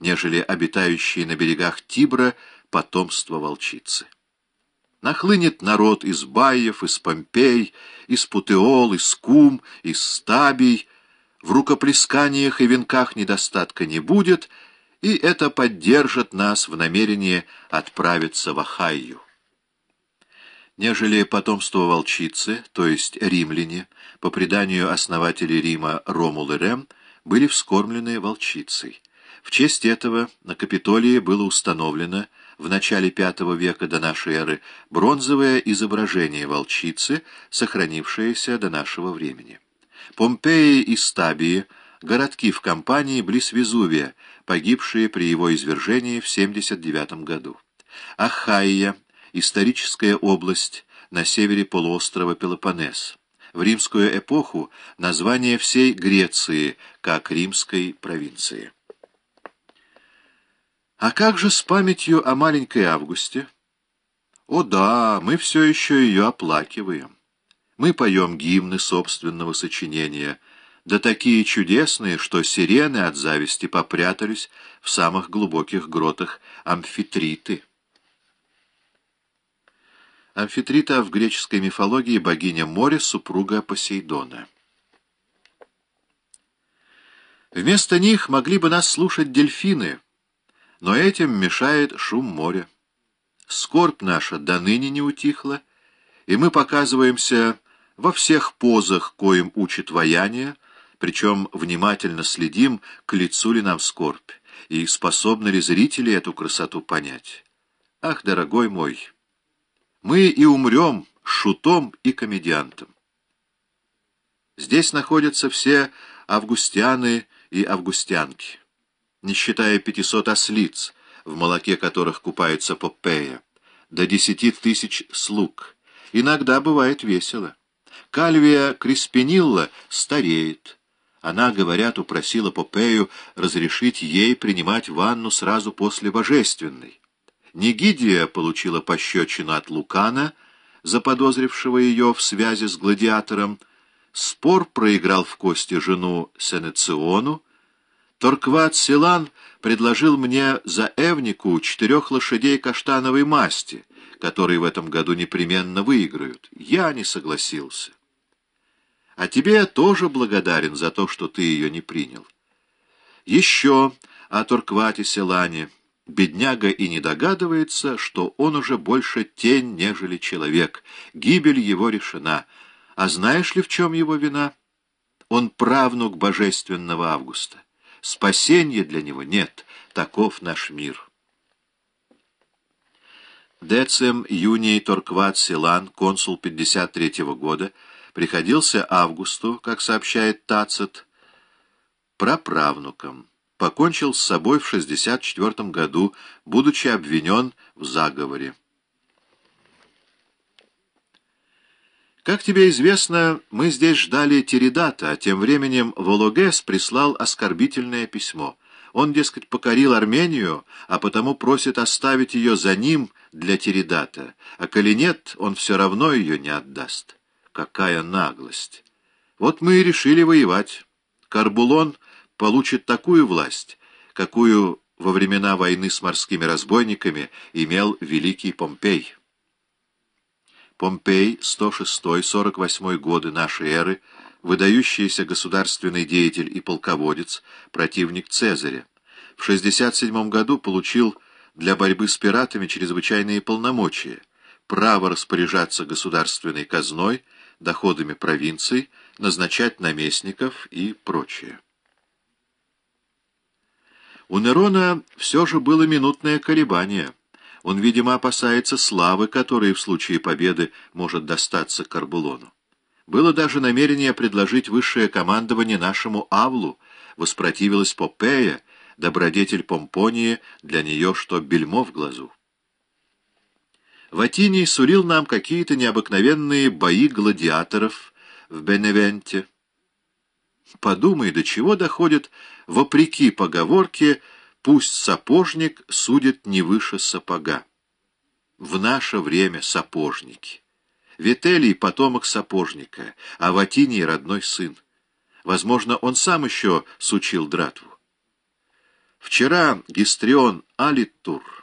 нежели обитающие на берегах Тибра потомство волчицы. Нахлынет народ из Баев, из Помпей, из Путеол, из Кум, из Стабий. В рукоплесканиях и венках недостатка не будет, и это поддержит нас в намерении отправиться в Ахайю. Нежели потомство волчицы, то есть римляне, по преданию основателей Рима Ромул и Рем, были вскормлены волчицей. В честь этого на Капитолии было установлено в начале V века до нашей эры бронзовое изображение волчицы, сохранившееся до нашего времени. Помпеи и Стабии — городки в кампании близ Везувия, погибшие при его извержении в 79 году. Ахайя — историческая область на севере полуострова Пелопоннес. В римскую эпоху название всей Греции как римской провинции. А как же с памятью о маленькой Августе? О да, мы все еще ее оплакиваем. Мы поем гимны собственного сочинения, да такие чудесные, что сирены от зависти попрятались в самых глубоких гротах амфитриты. Амфитрита в греческой мифологии богиня моря, супруга Посейдона. Вместо них могли бы нас слушать дельфины — но этим мешает шум моря. Скорбь наша до ныне не утихла, и мы показываемся во всех позах, коим учит вояние, причем внимательно следим, к лицу ли нам скорбь, и способны ли зрители эту красоту понять. Ах, дорогой мой, мы и умрем шутом и комедиантом. Здесь находятся все августианы и августянки не считая пятисот ослиц, в молоке которых купается Попея, до десяти тысяч слуг. Иногда бывает весело. Кальвия Криспинилла стареет. Она, говорят, упросила Попею разрешить ей принимать ванну сразу после божественной. Нигидия получила пощечину от Лукана, заподозрившего ее в связи с гладиатором. Спор проиграл в кости жену Сенециону, Торкват Силан предложил мне за Эвнику четырех лошадей каштановой масти, которые в этом году непременно выиграют. Я не согласился. А тебе я тоже благодарен за то, что ты ее не принял. Еще о Торквате Силане. Бедняга и не догадывается, что он уже больше тень, нежели человек. Гибель его решена. А знаешь ли, в чем его вина? Он правнук божественного Августа. Спасения для него нет. Таков наш мир. Децем Юний Торкват Силан, консул 53 -го года, приходился Августу, как сообщает Тацит, праправнуком. Покончил с собой в 64 году, будучи обвинен в заговоре. Как тебе известно, мы здесь ждали Теридата, а тем временем Вологес прислал оскорбительное письмо. Он, дескать, покорил Армению, а потому просит оставить ее за ним для Теридата, а коли нет, он все равно ее не отдаст. Какая наглость! Вот мы и решили воевать. Карбулон получит такую власть, какую во времена войны с морскими разбойниками имел великий Помпей. Помпей, 106-48 годы нашей эры, выдающийся государственный деятель и полководец, противник Цезаря. В 67 году получил для борьбы с пиратами чрезвычайные полномочия, право распоряжаться государственной казной, доходами провинций, назначать наместников и прочее. У Нерона все же было минутное колебание – он, видимо, опасается славы, которая в случае победы может достаться Карбулону. Было даже намерение предложить высшее командование нашему Авлу, воспротивилась Попея, добродетель Помпонии, для нее что бельмо в глазу. Ватиний сурил нам какие-то необыкновенные бои гладиаторов в Беневенте. Подумай, до чего доходит, вопреки поговорке, Пусть сапожник судит не выше сапога. В наше время сапожники. Вителий — потомок сапожника, а Ватиний — родной сын. Возможно, он сам еще сучил дратву. Вчера Гистрион Алитур